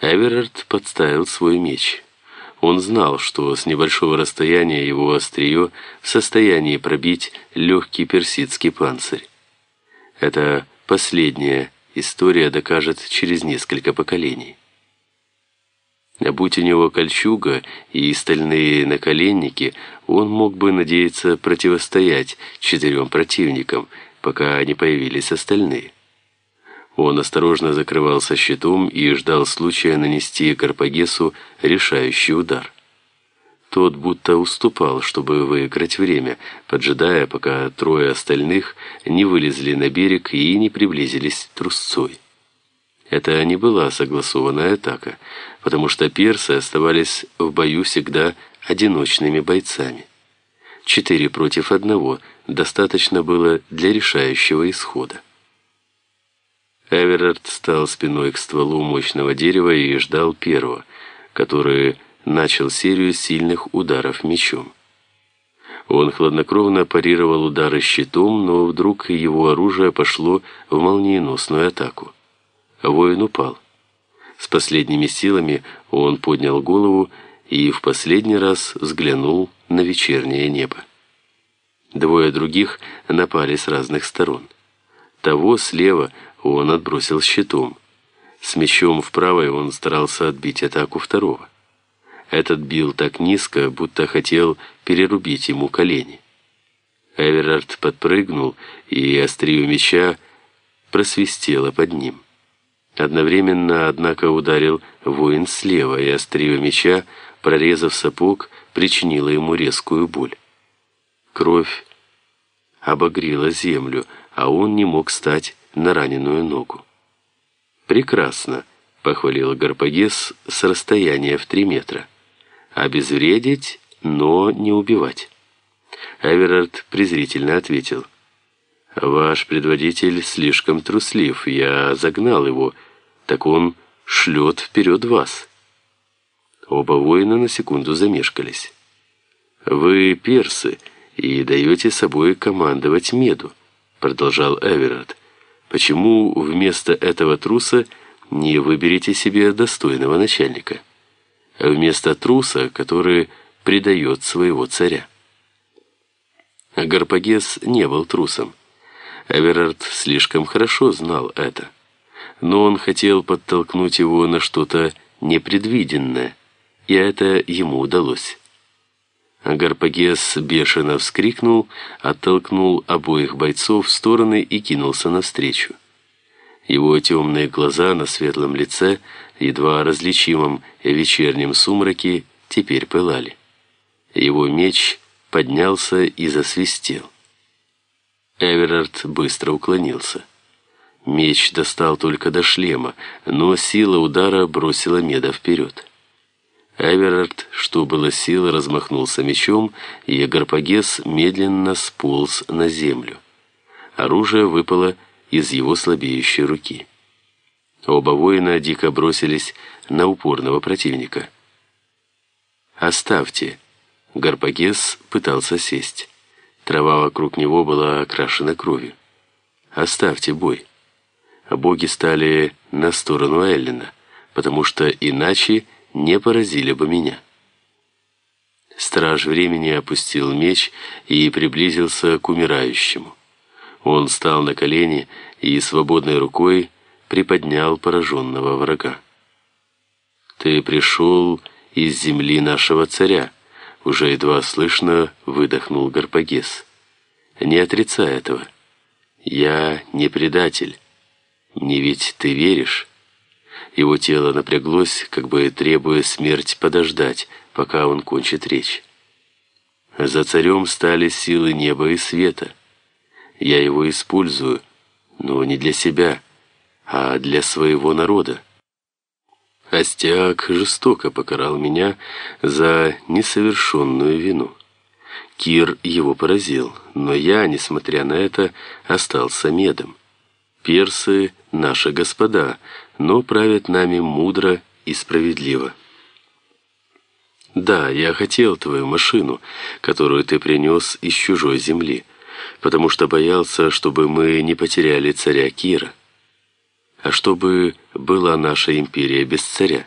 Эверард подставил свой меч. Он знал, что с небольшого расстояния его острие в состоянии пробить легкий персидский панцирь. Это последняя история докажет через несколько поколений. А будь у него кольчуга и стальные наколенники, он мог бы надеяться противостоять четырем противникам, пока не появились остальные. Он осторожно закрывался щитом и ждал случая нанести Карпагесу решающий удар. Тот будто уступал, чтобы выиграть время, поджидая, пока трое остальных не вылезли на берег и не приблизились трусцой. Это не была согласованная атака, потому что персы оставались в бою всегда одиночными бойцами. Четыре против одного достаточно было для решающего исхода. Эверард стал спиной к стволу мощного дерева и ждал первого, который начал серию сильных ударов мечом. Он хладнокровно парировал удары щитом, но вдруг его оружие пошло в молниеносную атаку. Воин упал. С последними силами он поднял голову и в последний раз взглянул на вечернее небо. Двое других напали с разных сторон. Того слева он отбросил щитом. С мечом в правой он старался отбить атаку второго. Этот бил так низко, будто хотел перерубить ему колени. Эверард подпрыгнул, и острие меча просвистело под ним. Одновременно, однако, ударил воин слева, и острие меча, прорезав сапог, причинило ему резкую боль. Кровь обогрела землю, а он не мог стать на раненую ногу. «Прекрасно», — похвалил Гарпагес с расстояния в три метра. «Обезвредить, но не убивать». Эверард презрительно ответил. «Ваш предводитель слишком труслив, я загнал его, так он шлет вперед вас». Оба воина на секунду замешкались. «Вы персы», и даете собой командовать меду», — продолжал Эверард. «Почему вместо этого труса не выберете себе достойного начальника? Вместо труса, который предает своего царя». Гарпагес не был трусом. Эверард слишком хорошо знал это. Но он хотел подтолкнуть его на что-то непредвиденное, и это ему удалось. Гарпагес бешено вскрикнул, оттолкнул обоих бойцов в стороны и кинулся навстречу. Его темные глаза на светлом лице, едва различимом вечернем сумраке, теперь пылали. Его меч поднялся и засвистел. Эверард быстро уклонился. Меч достал только до шлема, но сила удара бросила Меда вперед. Эверард, что было сил, размахнулся мечом, и Гарпагес медленно сполз на землю. Оружие выпало из его слабеющей руки. Оба воина дико бросились на упорного противника. «Оставьте!» Гарпагес пытался сесть. Трава вокруг него была окрашена кровью. «Оставьте бой!» Боги стали на сторону Эллина, потому что иначе не поразили бы меня. Страж времени опустил меч и приблизился к умирающему. Он встал на колени и свободной рукой приподнял пораженного врага. «Ты пришел из земли нашего царя», — уже едва слышно выдохнул Гарпагес. «Не отрицай этого. Я не предатель. Мне ведь ты веришь?» Его тело напряглось, как бы требуя смерть подождать, пока он кончит речь. За царем стали силы неба и света. Я его использую, но не для себя, а для своего народа. Астиак жестоко покарал меня за несовершенную вину. Кир его поразил, но я, несмотря на это, остался медом. Персы — наши господа, но правят нами мудро и справедливо. Да, я хотел твою машину, которую ты принес из чужой земли, потому что боялся, чтобы мы не потеряли царя Кира. А что бы была наша империя без царя?